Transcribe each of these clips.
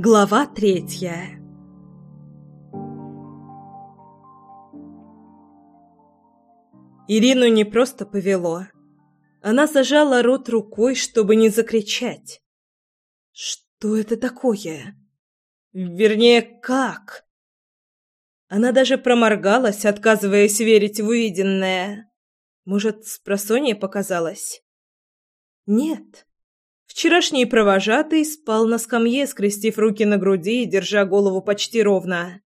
Глава третья Ирину не просто повело. Она зажала рот рукой, чтобы не закричать. Что это такое? Вернее, как? Она даже проморгалась, отказываясь верить в увиденное. Может, спросонья показалось? Нет. Вчерашний провожатый спал на скамье, скрестив руки на груди и держа голову почти ровно.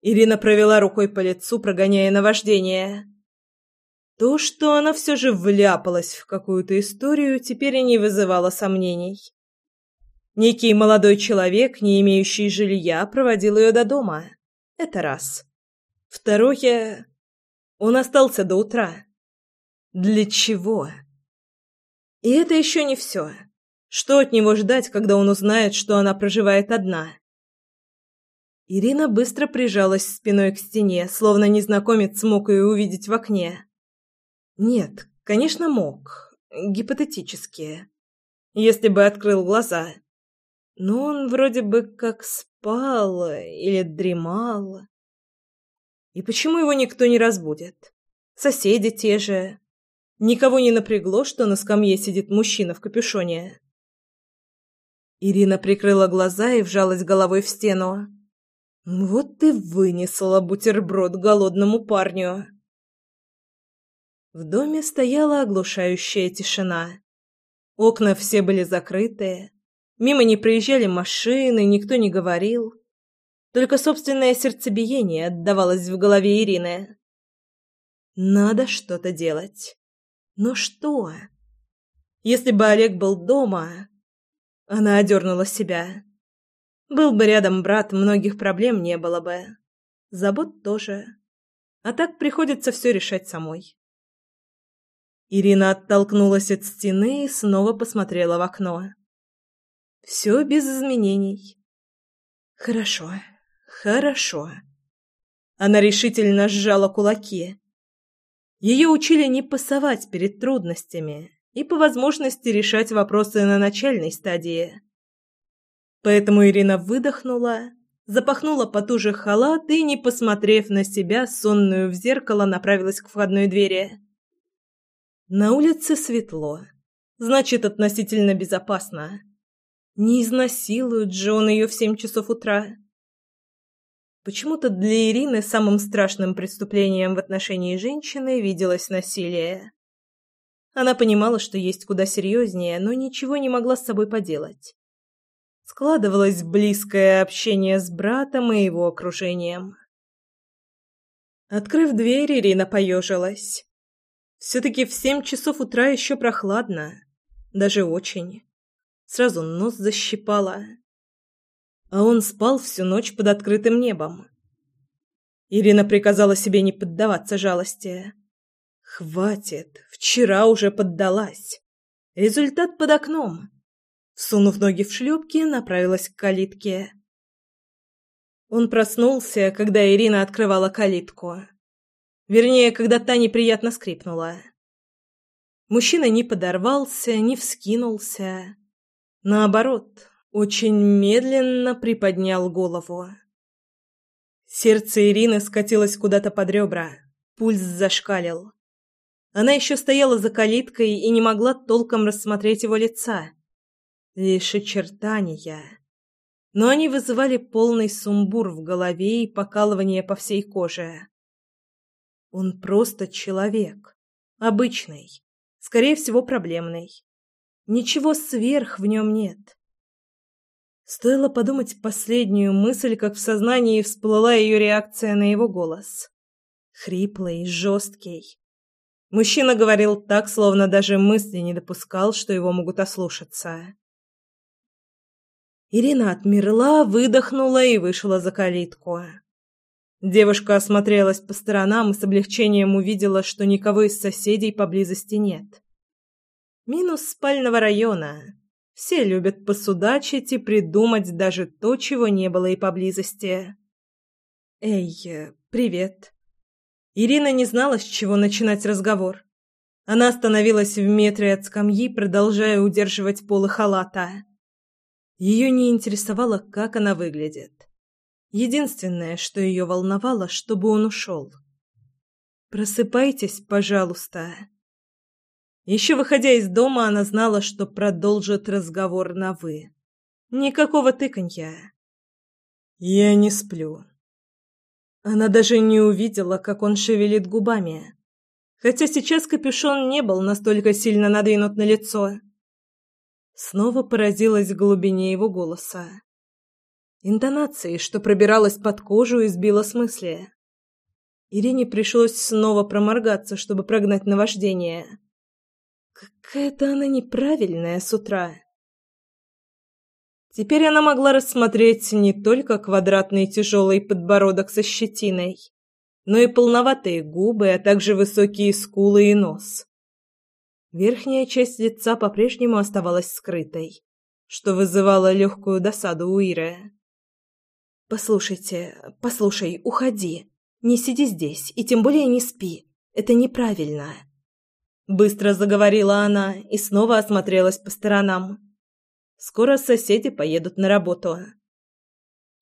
Ирина провела рукой по лицу, прогоняя наваждение. То, что она все же вляпалась в какую-то историю, теперь и не вызывало сомнений. Некий молодой человек, не имеющий жилья, проводил ее до дома. Это раз. Второе... Он остался до утра. Для чего? И это еще не все. Что от него ждать, когда он узнает, что она проживает одна? Ирина быстро прижалась спиной к стене, словно незнакомец мог ее увидеть в окне. Нет, конечно, мог. Гипотетически. Если бы открыл глаза. Но он вроде бы как спал или дремал. И почему его никто не разбудит? Соседи те же. Никого не напрягло, что на скамье сидит мужчина в капюшоне. Ирина прикрыла глаза и вжалась головой в стену. Вот ты вынесла бутерброд голодному парню. В доме стояла оглушающая тишина. Окна все были закрыты. Мимо не проезжали машины, никто не говорил. Только собственное сердцебиение отдавалось в голове Ирины. Надо что-то делать. Но что? Если бы Олег был дома... Она одернула себя. Был бы рядом брат, многих проблем не было бы. Забот тоже. А так приходится все решать самой. Ирина оттолкнулась от стены и снова посмотрела в окно. Все без изменений. Хорошо, хорошо. Она решительно сжала кулаки. Ее учили не пасовать перед трудностями и по возможности решать вопросы на начальной стадии. Поэтому Ирина выдохнула, запахнула потуже халат и, не посмотрев на себя, сонную в зеркало, направилась к входной двери. На улице светло, значит, относительно безопасно. Не изнасилуют же он ее в семь часов утра. Почему-то для Ирины самым страшным преступлением в отношении женщины виделось насилие. Она понимала, что есть куда серьезнее, но ничего не могла с собой поделать. Складывалось близкое общение с братом и его окружением. Открыв дверь, Ирина поежилась. Все-таки в семь часов утра еще прохладно. Даже очень. Сразу нос защипала а он спал всю ночь под открытым небом. Ирина приказала себе не поддаваться жалости. Хватит, вчера уже поддалась. Результат под окном. Всунув ноги в шлепки, направилась к калитке. Он проснулся, когда Ирина открывала калитку. Вернее, когда та неприятно скрипнула. Мужчина не подорвался, не вскинулся. Наоборот, очень медленно приподнял голову. Сердце Ирины скатилось куда-то под ребра, пульс зашкалил. Она еще стояла за калиткой и не могла толком рассмотреть его лица. Лишь очертания. Но они вызывали полный сумбур в голове и покалывание по всей коже. Он просто человек. Обычный. Скорее всего, проблемный. Ничего сверх в нем нет. Стоило подумать последнюю мысль, как в сознании всплыла ее реакция на его голос. Хриплый, жесткий. Мужчина говорил так, словно даже мысли не допускал, что его могут ослушаться. Ирина отмерла, выдохнула и вышла за калитку. Девушка осмотрелась по сторонам и с облегчением увидела, что никого из соседей поблизости нет. Минус спального района. Все любят посудачить и придумать даже то, чего не было и поблизости. «Эй, привет». Ирина не знала, с чего начинать разговор. Она остановилась в метре от скамьи, продолжая удерживать полы халата. Ее не интересовало, как она выглядит. Единственное, что ее волновало, чтобы он ушел. «Просыпайтесь, пожалуйста». Еще выходя из дома, она знала, что продолжит разговор на «вы». Никакого тыканья. «Я не сплю». Она даже не увидела, как он шевелит губами. Хотя сейчас капюшон не был настолько сильно надвинут на лицо. Снова поразилась глубине его голоса. Интонацией, что пробиралась под кожу и сбила с. Ирине пришлось снова проморгаться, чтобы прогнать наваждение. Какая-то она неправильная с утра. Теперь она могла рассмотреть не только квадратный тяжелый подбородок со щетиной, но и полноватые губы, а также высокие скулы и нос. Верхняя часть лица по-прежнему оставалась скрытой, что вызывало легкую досаду у Иры. «Послушайте, послушай, уходи. Не сиди здесь, и тем более не спи. Это неправильно». Быстро заговорила она и снова осмотрелась по сторонам. Скоро соседи поедут на работу.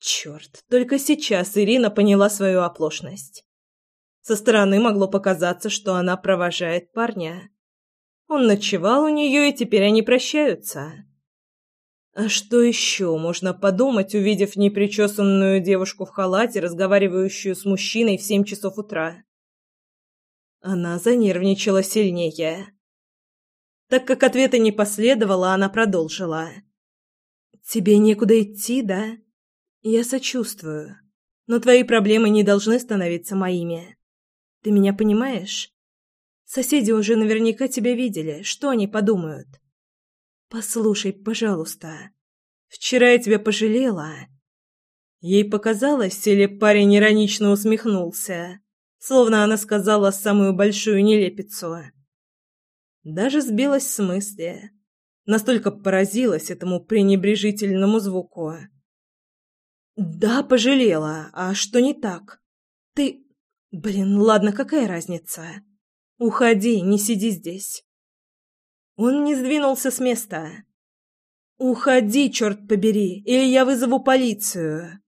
Черт, только сейчас Ирина поняла свою оплошность. Со стороны могло показаться, что она провожает парня. Он ночевал у нее, и теперь они прощаются. А что еще можно подумать, увидев непричесанную девушку в халате, разговаривающую с мужчиной в семь часов утра? Она занервничала сильнее. Так как ответа не последовало, она продолжила. «Тебе некуда идти, да? Я сочувствую. Но твои проблемы не должны становиться моими. Ты меня понимаешь? Соседи уже наверняка тебя видели. Что они подумают? Послушай, пожалуйста. Вчера я тебя пожалела. Ей показалось, или парень иронично усмехнулся, словно она сказала самую большую нелепицу. Даже сбилась с мысли. Настолько поразилась этому пренебрежительному звуку. «Да, пожалела. А что не так? Ты... Блин, ладно, какая разница?» «Уходи, не сиди здесь». Он не сдвинулся с места. «Уходи, черт побери, или я вызову полицию».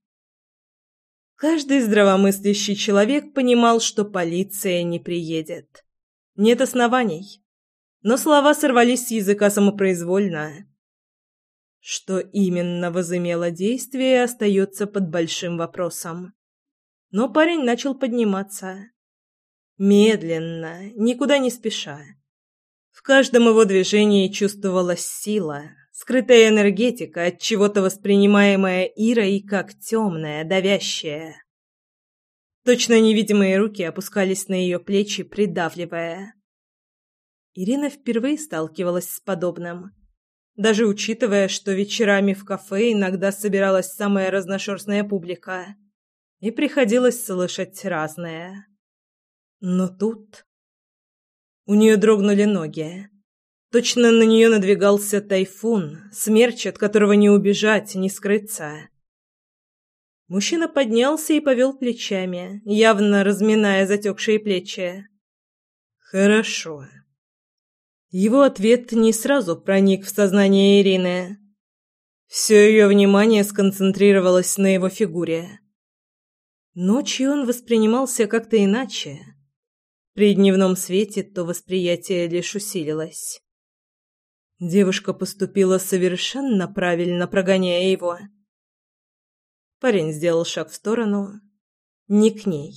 Каждый здравомыслящий человек понимал, что полиция не приедет. Нет оснований. Но слова сорвались с языка самопроизвольно. Что именно возымело действие, остается под большим вопросом. Но парень начал подниматься. Медленно, никуда не спеша. В каждом его движении чувствовалась сила, скрытая энергетика, от чего-то воспринимаемая Ирой как темная, давящая. Точно невидимые руки опускались на ее плечи, придавливая. Ирина впервые сталкивалась с подобным. Даже учитывая, что вечерами в кафе иногда собиралась самая разношерстная публика, и приходилось слышать разное. Но тут... У нее дрогнули ноги. Точно на нее надвигался тайфун, смерч, от которого не убежать, не скрыться. Мужчина поднялся и повел плечами, явно разминая затекшие плечи. «Хорошо». Его ответ не сразу проник в сознание Ирины. Все ее внимание сконцентрировалось на его фигуре. Ночью он воспринимался как-то иначе. При дневном свете то восприятие лишь усилилось. Девушка поступила совершенно правильно, прогоняя его. Парень сделал шаг в сторону, не к ней.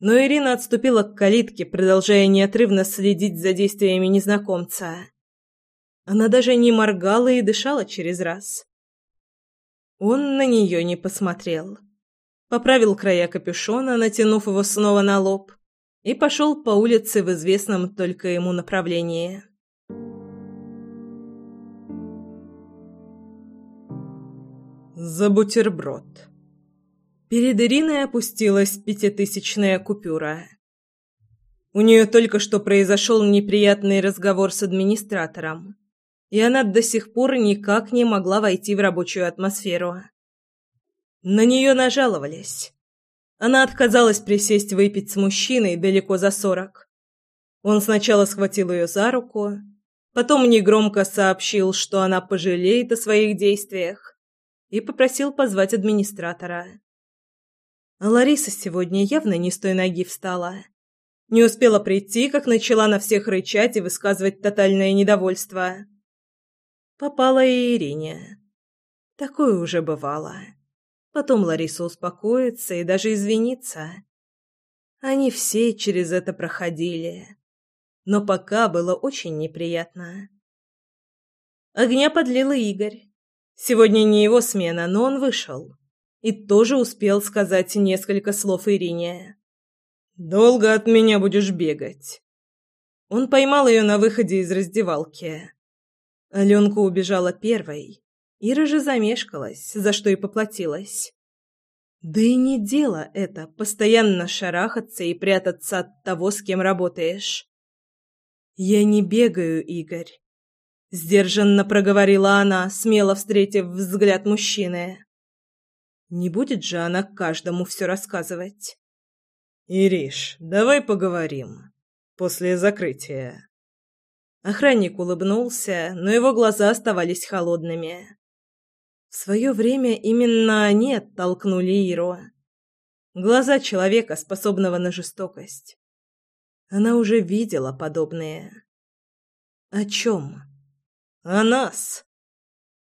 Но Ирина отступила к калитке, продолжая неотрывно следить за действиями незнакомца. Она даже не моргала и дышала через раз. Он на нее не посмотрел. Поправил края капюшона, натянув его снова на лоб, и пошел по улице в известном только ему направлении. За бутерброд. Перед Ириной опустилась пятитысячная купюра. У нее только что произошел неприятный разговор с администратором, и она до сих пор никак не могла войти в рабочую атмосферу. На нее нажаловались. Она отказалась присесть выпить с мужчиной далеко за сорок. Он сначала схватил ее за руку, Потом негромко сообщил, что она пожалеет о своих действиях, и попросил позвать администратора. Лариса сегодня явно не с той ноги встала. Не успела прийти, как начала на всех рычать и высказывать тотальное недовольство. Попала и Ирине. Такое уже бывало. Потом Лариса успокоится и даже извинится. Они все через это проходили. Но пока было очень неприятно. Огня подлил Игорь. Сегодня не его смена, но он вышел. И тоже успел сказать несколько слов Ирине. Долго от меня будешь бегать. Он поймал ее на выходе из раздевалки. Аленка убежала первой. Ира же замешкалась, за что и поплатилась. Да и не дело это, постоянно шарахаться и прятаться от того, с кем работаешь. «Я не бегаю, Игорь», — сдержанно проговорила она, смело встретив взгляд мужчины. Не будет же она каждому все рассказывать. «Ириш, давай поговорим. После закрытия». Охранник улыбнулся, но его глаза оставались холодными. В свое время именно они оттолкнули Иру. Глаза человека, способного на жестокость. Она уже видела подобное. «О чем?» «О нас».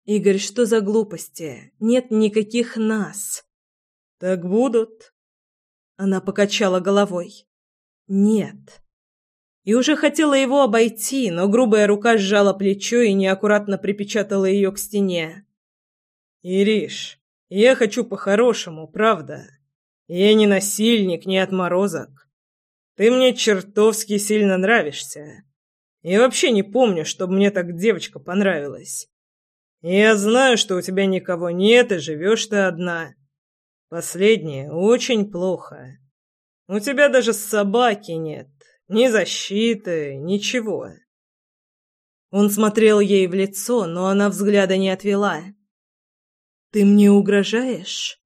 «Игорь, что за глупости? Нет никаких нас». «Так будут», она покачала головой. «Нет». И уже хотела его обойти, но грубая рука сжала плечо и неаккуратно припечатала ее к стене. «Ириш, я хочу по-хорошему, правда. Я не насильник, не отморозок. Ты мне чертовски сильно нравишься. Я вообще не помню, чтобы мне так девочка понравилась. Я знаю, что у тебя никого нет и живешь ты одна. Последнее очень плохо. У тебя даже собаки нет, ни защиты, ничего. Он смотрел ей в лицо, но она взгляда не отвела. Ты мне угрожаешь?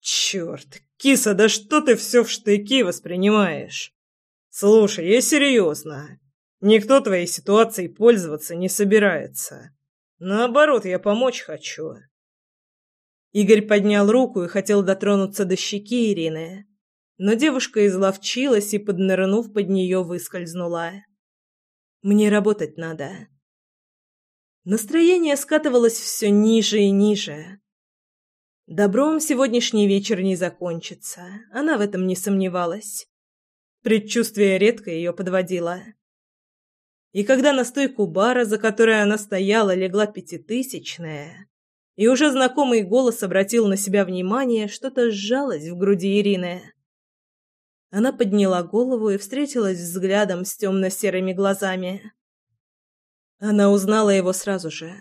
Черт, киса, да что ты все в штыки воспринимаешь? Слушай, я серьезно. Никто твоей ситуацией пользоваться не собирается. Наоборот, я помочь хочу. Игорь поднял руку и хотел дотронуться до щеки Ирины, но девушка изловчилась и, поднырнув под нее, выскользнула. «Мне работать надо». Настроение скатывалось все ниже и ниже. Добром сегодняшний вечер не закончится, она в этом не сомневалась. Предчувствие редко ее подводило. И когда на стойку бара, за которой она стояла, легла пятитысячная, и уже знакомый голос обратил на себя внимание, что-то сжалось в груди Ирины. Она подняла голову и встретилась взглядом с темно-серыми глазами. Она узнала его сразу же.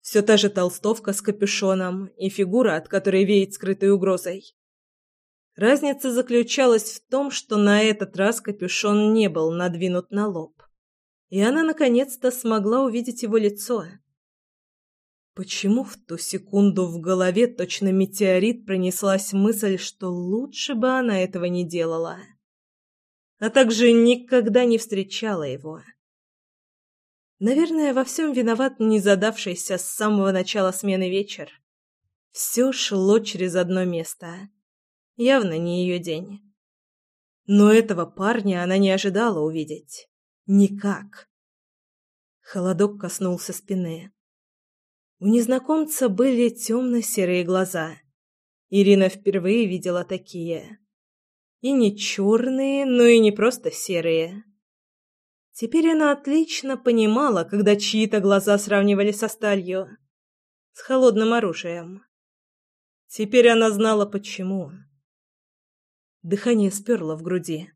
Все та же толстовка с капюшоном и фигура, от которой веет скрытой угрозой. Разница заключалась в том, что на этот раз капюшон не был надвинут на лоб. И она наконец-то смогла увидеть его лицо. Почему в ту секунду в голове точно метеорит пронеслась мысль, что лучше бы она этого не делала, а также никогда не встречала его? Наверное, во всем виноват не задавшийся с самого начала смены вечер. Все шло через одно место. Явно не ее день. Но этого парня она не ожидала увидеть. Никак. Холодок коснулся спины. У незнакомца были темно-серые глаза. Ирина впервые видела такие. И не черные, но и не просто серые. Теперь она отлично понимала, когда чьи-то глаза сравнивали со сталью, с холодным оружием. Теперь она знала, почему. Дыхание сперло в груди.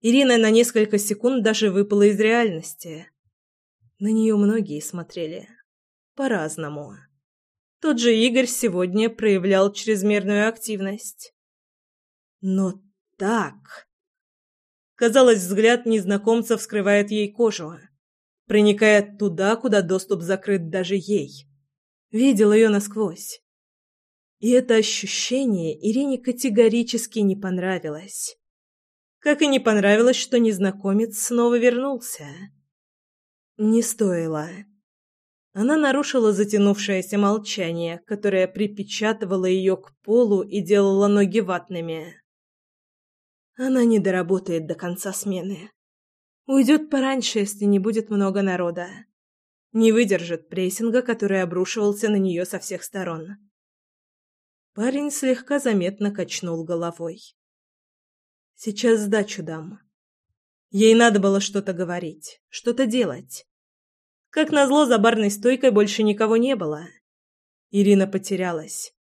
Ирина на несколько секунд даже выпала из реальности. На нее многие смотрели по-разному. Тот же Игорь сегодня проявлял чрезмерную активность. Но так... Казалось, взгляд незнакомца вскрывает ей кожу, проникает туда, куда доступ закрыт даже ей. Видел ее насквозь. И это ощущение Ирине категорически не понравилось. Как и не понравилось, что незнакомец снова вернулся. Не стоило. Она нарушила затянувшееся молчание, которое припечатывало ее к полу и делало ноги ватными. Она не доработает до конца смены. Уйдет пораньше, если не будет много народа. Не выдержит прессинга, который обрушивался на нее со всех сторон. Парень слегка заметно качнул головой. «Сейчас сдачу дам». Ей надо было что-то говорить, что-то делать. Как назло, за барной стойкой больше никого не было. Ирина потерялась.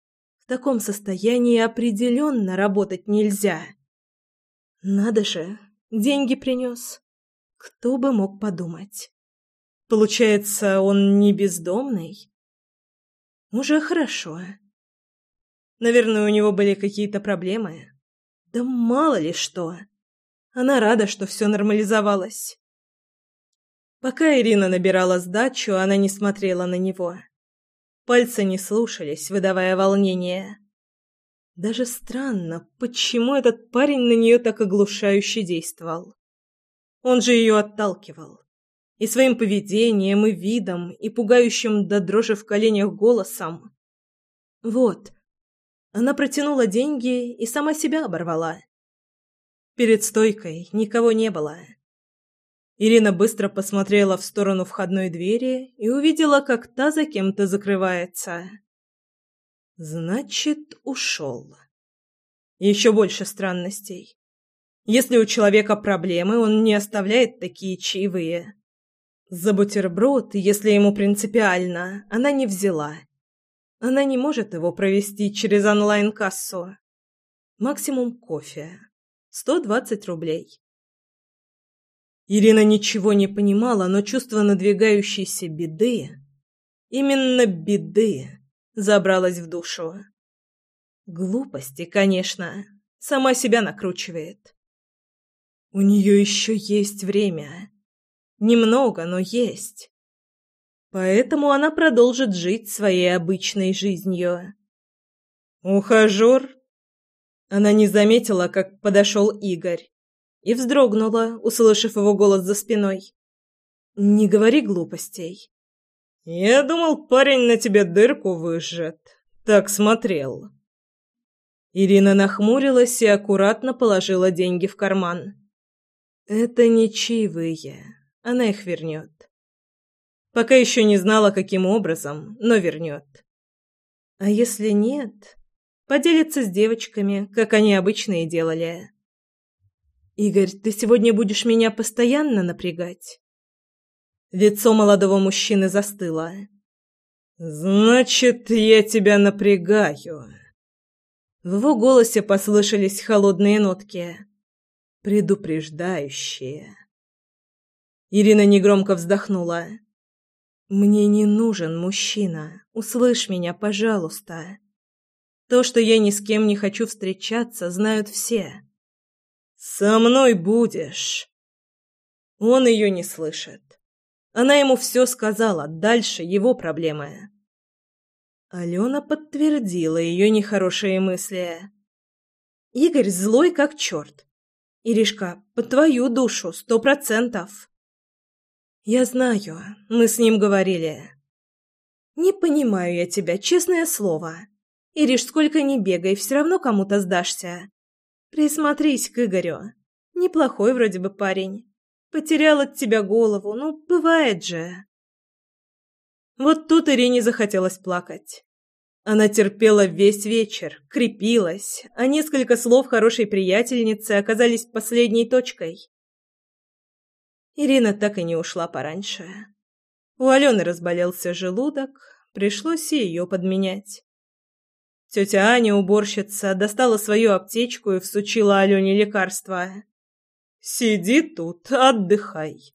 В таком состоянии определенно работать нельзя. Надо же, деньги принес. Кто бы мог подумать. Получается, он не бездомный? Уже хорошо. Наверное, у него были какие-то проблемы. Да мало ли что. Она рада, что все нормализовалось. Пока Ирина набирала сдачу, она не смотрела на него. Пальцы не слушались, выдавая волнение. Даже странно, почему этот парень на нее так оглушающе действовал. Он же ее отталкивал. И своим поведением, и видом, и пугающим до дрожи в коленях голосом. Вот. Она протянула деньги и сама себя оборвала. Перед стойкой никого не было. Ирина быстро посмотрела в сторону входной двери и увидела, как та за кем-то закрывается. Значит, ушел. Еще больше странностей. Если у человека проблемы, он не оставляет такие чаевые. За бутерброд, если ему принципиально, она не взяла. Она не может его провести через онлайн-кассу. Максимум кофе. 120 рублей. Ирина ничего не понимала, но чувство надвигающейся беды, именно беды, забралось в душу. Глупости, конечно, сама себя накручивает. У нее еще есть время. Немного, но есть. Поэтому она продолжит жить своей обычной жизнью. «Ухажер?» Она не заметила, как подошел Игорь и вздрогнула, услышав его голос за спиной. «Не говори глупостей». «Я думал, парень на тебе дырку выжжет. Так смотрел». Ирина нахмурилась и аккуратно положила деньги в карман. «Это не чаевые. Она их вернет. Пока еще не знала, каким образом, но вернет. А если нет, поделится с девочками, как они обычно и делали». «Игорь, ты сегодня будешь меня постоянно напрягать?» Лицо молодого мужчины застыло. «Значит, я тебя напрягаю». В его голосе послышались холодные нотки, предупреждающие. Ирина негромко вздохнула. «Мне не нужен мужчина. Услышь меня, пожалуйста. То, что я ни с кем не хочу встречаться, знают все. «Со мной будешь!» Он ее не слышит. Она ему все сказала, дальше его проблемы. Алена подтвердила ее нехорошие мысли. «Игорь злой как черт. Иришка, по твою душу, сто процентов». «Я знаю, мы с ним говорили». «Не понимаю я тебя, честное слово. Ириш, сколько ни бегай, все равно кому-то сдашься. Присмотрись к Игорю. Неплохой вроде бы парень. Потерял от тебя голову, ну, бывает же. Вот тут Ирине захотелось плакать. Она терпела весь вечер, крепилась, а несколько слов хорошей приятельницы оказались последней точкой. Ирина так и не ушла пораньше. У Алены разболелся желудок, пришлось и ее подменять. Тетя Аня, уборщица, достала свою аптечку и всучила Алене лекарства. «Сиди тут, отдыхай».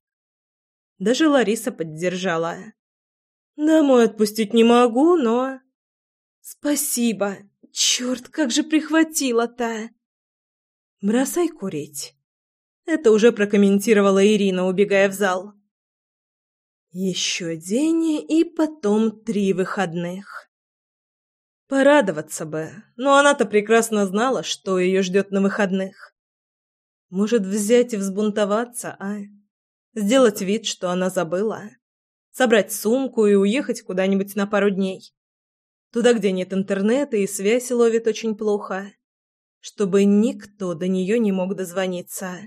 Даже Лариса поддержала. «Домой отпустить не могу, но...» «Спасибо! Черт, как же прихватила-то!» «Бросай курить». Это уже прокомментировала Ирина, убегая в зал. Еще день и потом три выходных. Порадоваться бы, но она-то прекрасно знала, что ее ждет на выходных. Может, взять и взбунтоваться, а? Сделать вид, что она забыла. Собрать сумку и уехать куда-нибудь на пару дней. Туда, где нет интернета и связь ловит очень плохо. Чтобы никто до нее не мог дозвониться.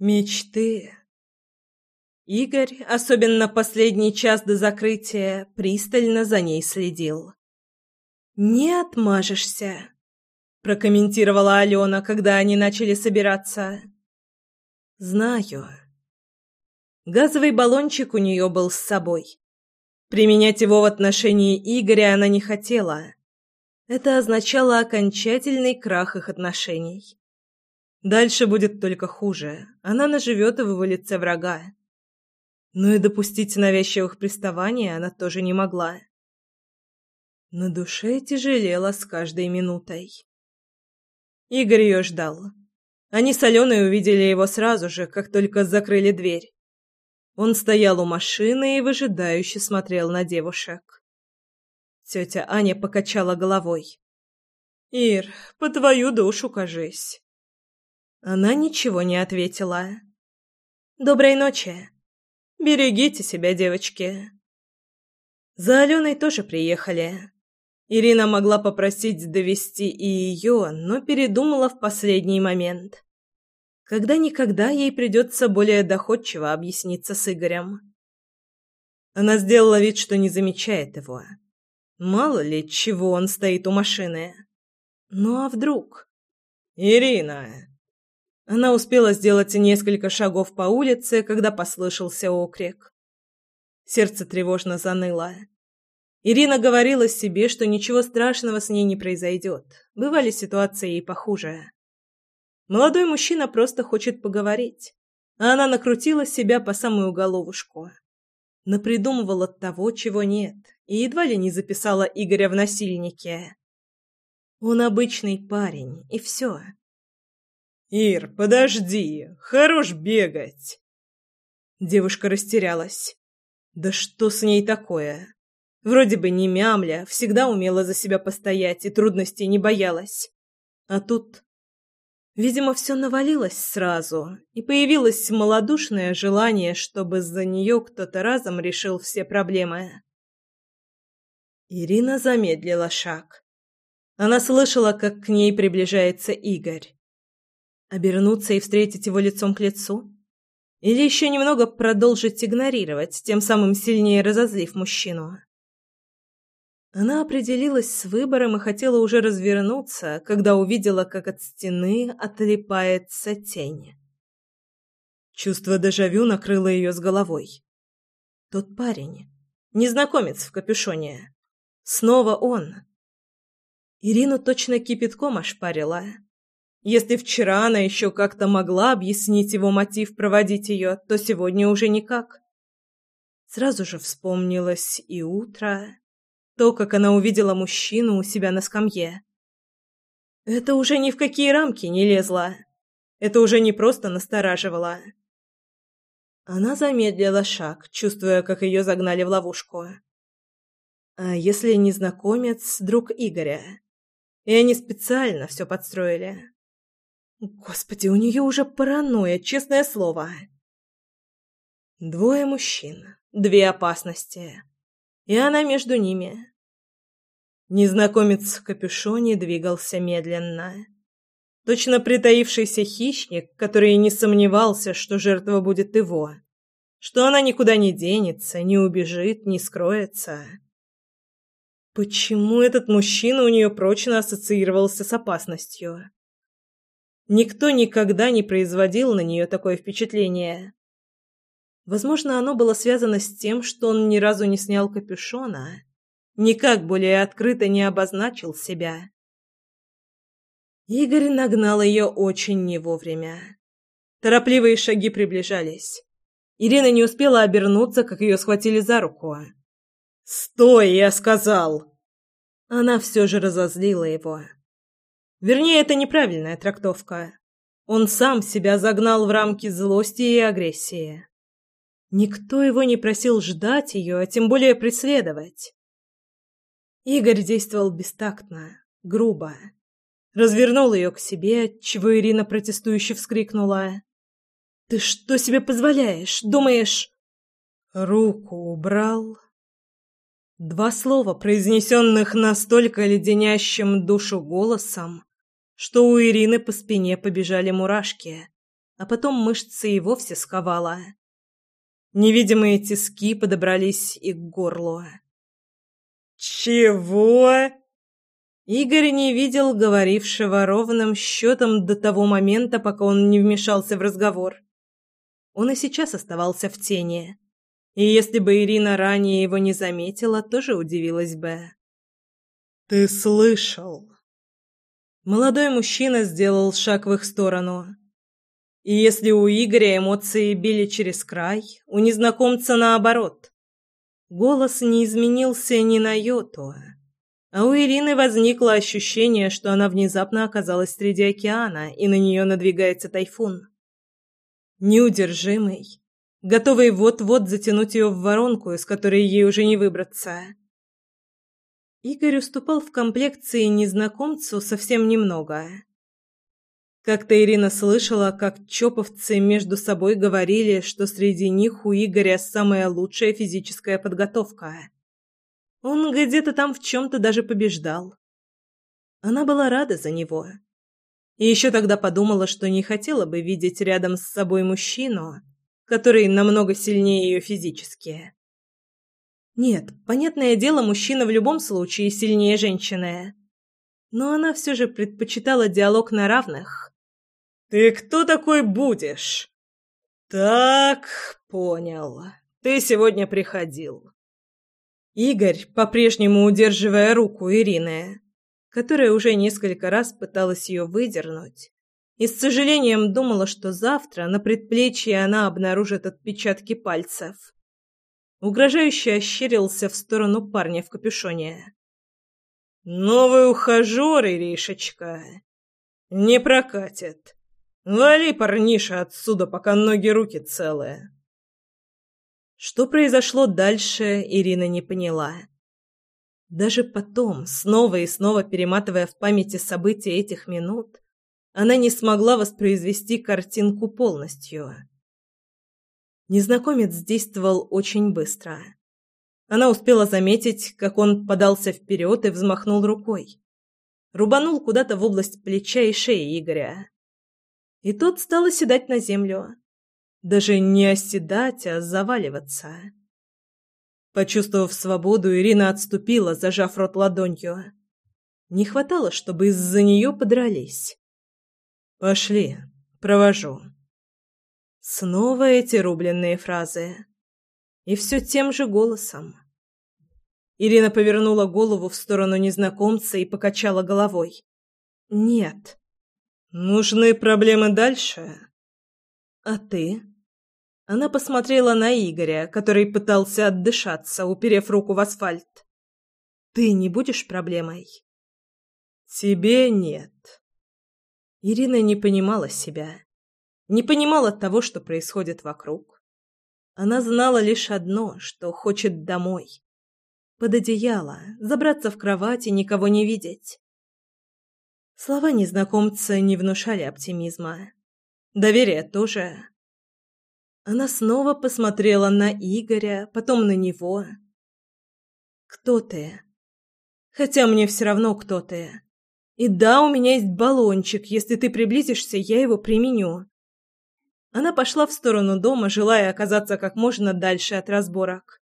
Мечты. Игорь, особенно последний час до закрытия, пристально за ней следил. «Не отмажешься», — прокомментировала Алена, когда они начали собираться. «Знаю». Газовый баллончик у нее был с собой. Применять его в отношении Игоря она не хотела. Это означало окончательный крах их отношений. Дальше будет только хуже. Она наживет в его лице врага. Но и допустить навязчивых приставаний она тоже не могла. На душе тяжелело с каждой минутой. Игорь ее ждал. Они с Аленой увидели его сразу же, как только закрыли дверь. Он стоял у машины и выжидающе смотрел на девушек. Тетя Аня покачала головой. «Ир, по твою душу, кажись». Она ничего не ответила. «Доброй ночи. Берегите себя, девочки». За Аленой тоже приехали. Ирина могла попросить довести и ее, но передумала в последний момент. Когда-никогда ей придется более доходчиво объясниться с Игорем. Она сделала вид, что не замечает его. Мало ли, чего он стоит у машины. Ну а вдруг? «Ирина!» Она успела сделать несколько шагов по улице, когда послышался окрик. Сердце тревожно заныло. Ирина говорила себе, что ничего страшного с ней не произойдет. Бывали ситуации и похуже. Молодой мужчина просто хочет поговорить. А она накрутила себя по самую головушку. Напридумывала того, чего нет, и едва ли не записала Игоря в насильнике. Он обычный парень, и все. «Ир, подожди! Хорош бегать!» Девушка растерялась. «Да что с ней такое?» Вроде бы не мямля, всегда умела за себя постоять и трудностей не боялась. А тут... Видимо, все навалилось сразу, и появилось малодушное желание, чтобы за нее кто-то разом решил все проблемы. Ирина замедлила шаг. Она слышала, как к ней приближается Игорь. Обернуться и встретить его лицом к лицу? Или еще немного продолжить игнорировать, тем самым сильнее разозлив мужчину? Она определилась с выбором и хотела уже развернуться, когда увидела, как от стены отлипается тень. Чувство дежавю накрыло ее с головой. Тот парень, незнакомец в капюшоне. Снова он. Ирину точно кипятком ошпарила. Если вчера она еще как-то могла объяснить его мотив проводить ее, то сегодня уже никак. Сразу же вспомнилось и утро, то, как она увидела мужчину у себя на скамье. Это уже ни в какие рамки не лезло. Это уже не просто настораживало. Она замедлила шаг, чувствуя, как ее загнали в ловушку. А если незнакомец – друг Игоря? И они специально все подстроили. Господи, у нее уже паранойя, честное слово. Двое мужчин, две опасности и она между ними. Незнакомец в капюшоне двигался медленно. Точно притаившийся хищник, который не сомневался, что жертва будет его, что она никуда не денется, не убежит, не скроется. Почему этот мужчина у нее прочно ассоциировался с опасностью? Никто никогда не производил на нее такое впечатление. Возможно, оно было связано с тем, что он ни разу не снял капюшона, никак более открыто не обозначил себя. Игорь нагнал ее очень не вовремя. Торопливые шаги приближались. Ирина не успела обернуться, как ее схватили за руку. «Стой, я сказал!» Она все же разозлила его. Вернее, это неправильная трактовка. Он сам себя загнал в рамки злости и агрессии. Никто его не просил ждать ее, а тем более преследовать. Игорь действовал бестактно, грубо. Развернул ее к себе, чего Ирина протестующе вскрикнула. Ты что себе позволяешь? Думаешь...» Руку убрал. Два слова, произнесенных настолько леденящим душу голосом, что у Ирины по спине побежали мурашки, а потом мышцы и вовсе сковала. Невидимые тиски подобрались и к горлу. «Чего?» Игорь не видел говорившего ровным счетом до того момента, пока он не вмешался в разговор. Он и сейчас оставался в тени. И если бы Ирина ранее его не заметила, тоже удивилась бы. «Ты слышал?» Молодой мужчина сделал шаг в их сторону. И если у Игоря эмоции били через край, у незнакомца наоборот. Голос не изменился ни на йоту, а у Ирины возникло ощущение, что она внезапно оказалась среди океана, и на нее надвигается тайфун. Неудержимый, готовый вот-вот затянуть ее в воронку, из которой ей уже не выбраться. Игорь уступал в комплекции незнакомцу совсем немного. Как-то Ирина слышала, как чоповцы между собой говорили, что среди них у Игоря самая лучшая физическая подготовка. Он где-то там в чем-то даже побеждал. Она была рада за него. И еще тогда подумала, что не хотела бы видеть рядом с собой мужчину, который намного сильнее ее физически. Нет, понятное дело, мужчина в любом случае сильнее женщины. Но она все же предпочитала диалог на равных. «Ты кто такой будешь?» «Так, понял. Ты сегодня приходил». Игорь, по-прежнему удерживая руку Ирины, которая уже несколько раз пыталась ее выдернуть, и с сожалением думала, что завтра на предплечье она обнаружит отпечатки пальцев. Угрожающе ощерился в сторону парня в капюшоне. «Новый ухажер, Иришечка, не прокатит. Вали, парниша, отсюда, пока ноги-руки целые. Что произошло дальше, Ирина не поняла. Даже потом, снова и снова перематывая в памяти события этих минут, она не смогла воспроизвести картинку полностью. Незнакомец действовал очень быстро. Она успела заметить, как он подался вперед и взмахнул рукой. Рубанул куда-то в область плеча и шеи Игоря и тот стал оседать на землю. Даже не оседать, а заваливаться. Почувствовав свободу, Ирина отступила, зажав рот ладонью. Не хватало, чтобы из-за нее подрались. «Пошли, провожу». Снова эти рубленные фразы. И все тем же голосом. Ирина повернула голову в сторону незнакомца и покачала головой. «Нет». Нужны проблемы дальше? А ты? Она посмотрела на Игоря, который пытался отдышаться, уперев руку в асфальт. Ты не будешь проблемой? Тебе нет. Ирина не понимала себя, не понимала того, что происходит вокруг. Она знала лишь одно, что хочет домой. Под одеяло, забраться в кровать и никого не видеть. Слова незнакомца не внушали оптимизма. Доверие тоже. Она снова посмотрела на Игоря, потом на него. «Кто ты?» «Хотя мне все равно, кто ты. И да, у меня есть баллончик. Если ты приблизишься, я его применю». Она пошла в сторону дома, желая оказаться как можно дальше от разборок.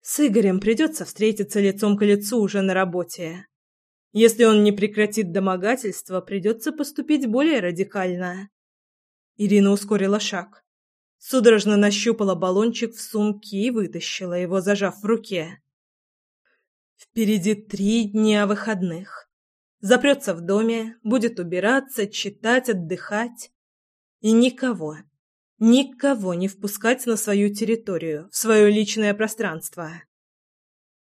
С Игорем придется встретиться лицом к лицу уже на работе. Если он не прекратит домогательство, придется поступить более радикально. Ирина ускорила шаг. Судорожно нащупала баллончик в сумке и вытащила его, зажав в руке. Впереди три дня выходных. Запрется в доме, будет убираться, читать, отдыхать. И никого, никого не впускать на свою территорию, в свое личное пространство.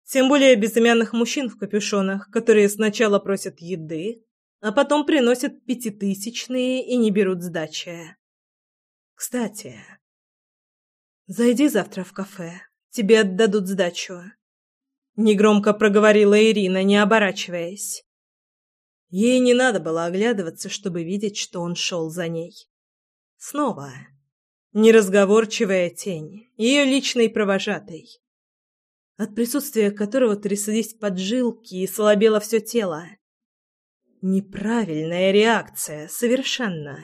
Тем более безымянных мужчин в капюшонах, которые сначала просят еды, а потом приносят пятитысячные и не берут сдачи. Кстати, зайди завтра в кафе, тебе отдадут сдачу. Негромко проговорила Ирина, не оборачиваясь. Ей не надо было оглядываться, чтобы видеть, что он шел за ней. Снова. Неразговорчивая тень, ее личный провожатый, от присутствия которого тряслись поджилки и слабело все тело. Неправильная реакция, совершенно.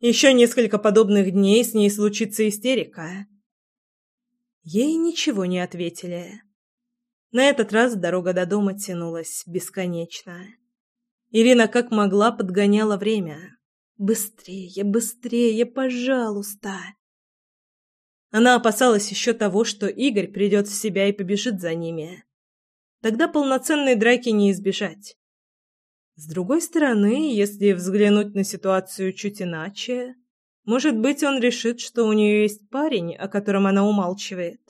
Еще несколько подобных дней с ней случится истерика. Ей ничего не ответили. На этот раз дорога до дома тянулась бесконечно. Ирина как могла подгоняла время. «Быстрее, быстрее, пожалуйста!» Она опасалась еще того, что Игорь придет в себя и побежит за ними. Тогда полноценной драки не избежать. С другой стороны, если взглянуть на ситуацию чуть иначе, может быть, он решит, что у нее есть парень, о котором она умалчивает.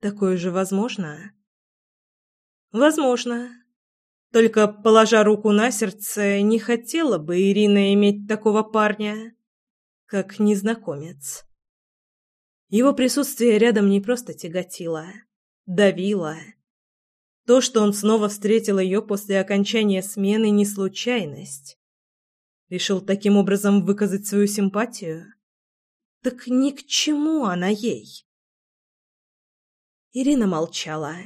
Такое же возможно? Возможно. Только, положа руку на сердце, не хотела бы Ирина иметь такого парня, как незнакомец. Его присутствие рядом не просто тяготило, давило. То, что он снова встретил ее после окончания смены, не случайность. Решил таким образом выказать свою симпатию? Так ни к чему она ей. Ирина молчала.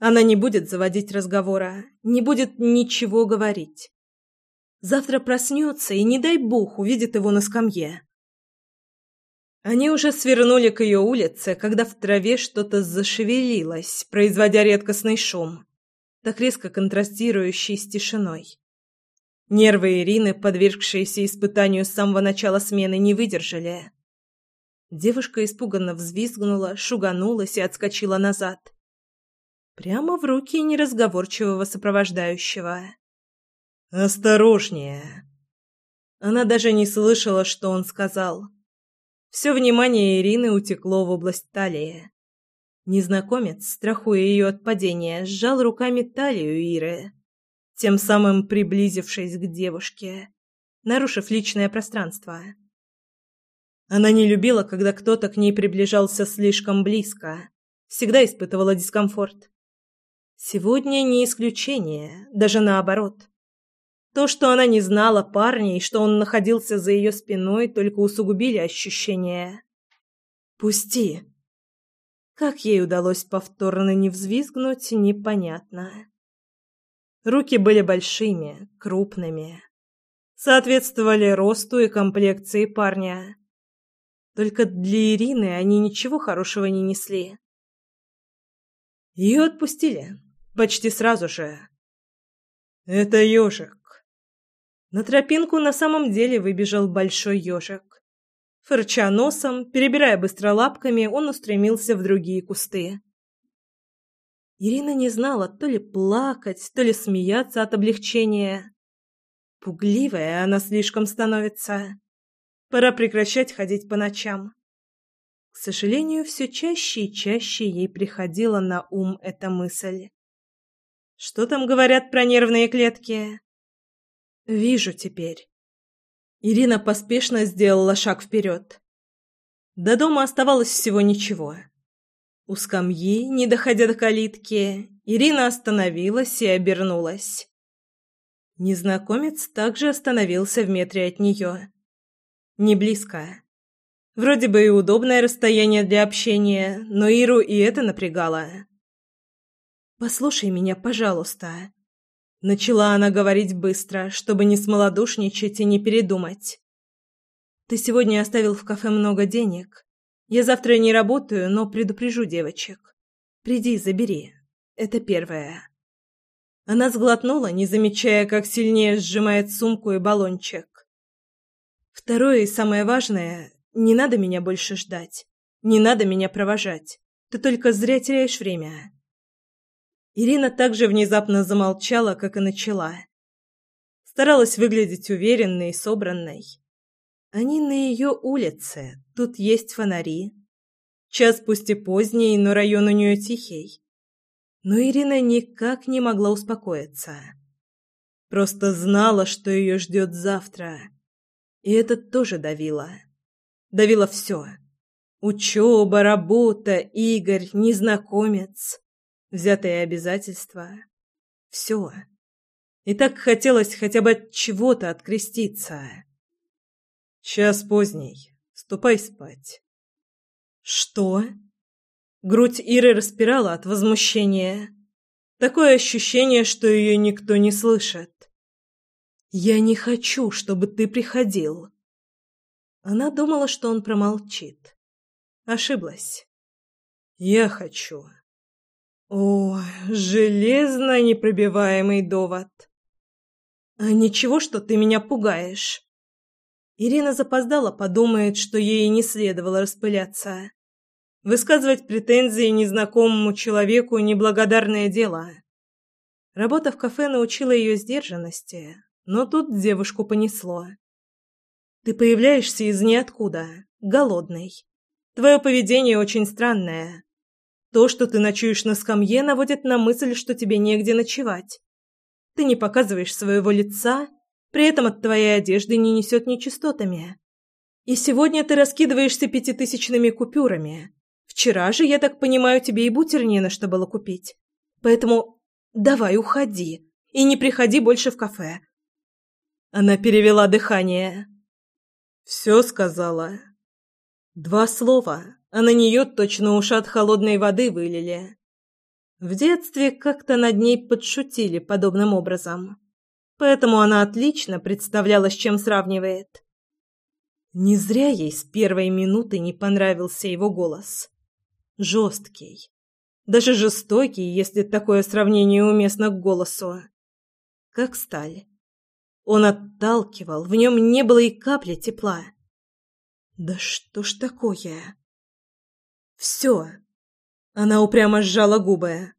Она не будет заводить разговора, не будет ничего говорить. Завтра проснется и, не дай бог, увидит его на скамье. Они уже свернули к ее улице, когда в траве что-то зашевелилось, производя редкостный шум, так резко контрастирующий с тишиной. Нервы Ирины, подвергшиеся испытанию с самого начала смены, не выдержали. Девушка испуганно взвизгнула, шуганулась и отскочила назад. Прямо в руки неразговорчивого сопровождающего. «Осторожнее!» Она даже не слышала, что он сказал. Все внимание Ирины утекло в область талии. Незнакомец, страхуя ее от падения, сжал руками талию Иры, тем самым приблизившись к девушке, нарушив личное пространство. Она не любила, когда кто-то к ней приближался слишком близко, всегда испытывала дискомфорт. Сегодня не исключение, даже наоборот. То, что она не знала парня и что он находился за ее спиной, только усугубили ощущения. «Пусти!» Как ей удалось повторно не взвизгнуть, непонятно. Руки были большими, крупными. Соответствовали росту и комплекции парня. Только для Ирины они ничего хорошего не несли. Ее отпустили. Почти сразу же. «Это ежик», на тропинку на самом деле выбежал большой ежик. Фырча носом, перебирая быстро лапками, он устремился в другие кусты. Ирина не знала, то ли плакать, то ли смеяться от облегчения. Пугливая она слишком становится. Пора прекращать ходить по ночам. К сожалению, все чаще и чаще ей приходила на ум эта мысль. Что там говорят про нервные клетки? Вижу теперь. Ирина поспешно сделала шаг вперед. До дома оставалось всего ничего. У скамьи, не доходя до калитки, Ирина остановилась и обернулась. Незнакомец также остановился в метре от нее. Не близко. Вроде бы и удобное расстояние для общения, но Иру и это напрягало. «Послушай меня, пожалуйста», Начала она говорить быстро, чтобы не смолодушничать и не передумать. «Ты сегодня оставил в кафе много денег. Я завтра не работаю, но предупрежу девочек. Приди, забери. Это первое». Она сглотнула, не замечая, как сильнее сжимает сумку и баллончик. Второе и самое важное — не надо меня больше ждать. Не надо меня провожать. Ты только зря теряешь время. Ирина также внезапно замолчала, как и начала. Старалась выглядеть уверенной и собранной. Они на ее улице, тут есть фонари. Час пусть и поздний, но район у нее тихий. Но Ирина никак не могла успокоиться. Просто знала, что ее ждет завтра. И это тоже давило. Давило все. Учеба, работа, Игорь, незнакомец взятые обязательства. Все. И так хотелось хотя бы от чего-то откреститься. Час поздний. Ступай спать. Что? Грудь Иры распирала от возмущения. Такое ощущение, что ее никто не слышит. «Я не хочу, чтобы ты приходил». Она думала, что он промолчит. Ошиблась. «Я хочу». О, железно непробиваемый довод. А ничего, что ты меня пугаешь. Ирина запоздала, подумает, что ей не следовало распыляться. Высказывать претензии незнакомому человеку – неблагодарное дело. Работа в кафе научила ее сдержанности, но тут девушку понесло. «Ты появляешься из ниоткуда, голодный. Твое поведение очень странное. То, что ты ночуешь на скамье, наводит на мысль, что тебе негде ночевать. Ты не показываешь своего лица, при этом от твоей одежды не несет нечистотами. И сегодня ты раскидываешься пятитысячными купюрами. Вчера же, я так понимаю, тебе и бутер не на что было купить. Поэтому давай уходи и не приходи больше в кафе. Она перевела дыхание. Все сказала. Два слова, а на нее точно ушат холодной воды вылили. В детстве как-то над ней подшутили подобным образом. Поэтому она отлично представляла, с чем сравнивает. Не зря ей с первой минуты не понравился его голос жесткий. Даже жестокий, если такое сравнение уместно к голосу. Как сталь. Он отталкивал, в нем не было и капли тепла. Да что ж такое? Все. Она упрямо сжала губы.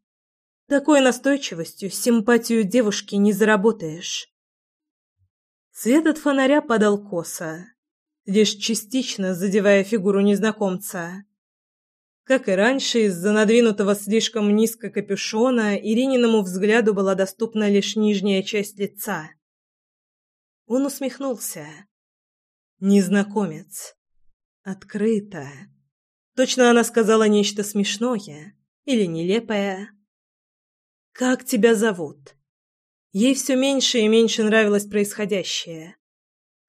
Такой настойчивостью симпатию девушки не заработаешь. Свет от фонаря падал косо, лишь частично задевая фигуру незнакомца. Как и раньше, из-за надвинутого слишком низко капюшона Ирининому взгляду была доступна лишь нижняя часть лица. Он усмехнулся. Незнакомец. Открыто. Точно она сказала нечто смешное или нелепое. «Как тебя зовут?» Ей все меньше и меньше нравилось происходящее.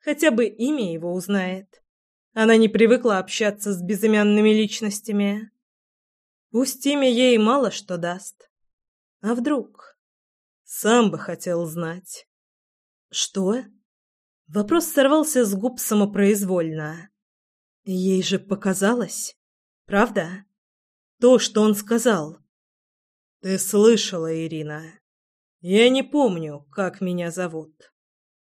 Хотя бы имя его узнает. Она не привыкла общаться с безымянными личностями. Пусть имя ей мало что даст. А вдруг? Сам бы хотел знать. Что? Вопрос сорвался с губ самопроизвольно. Ей же показалось. Правда? То, что он сказал. Ты слышала, Ирина. Я не помню, как меня зовут.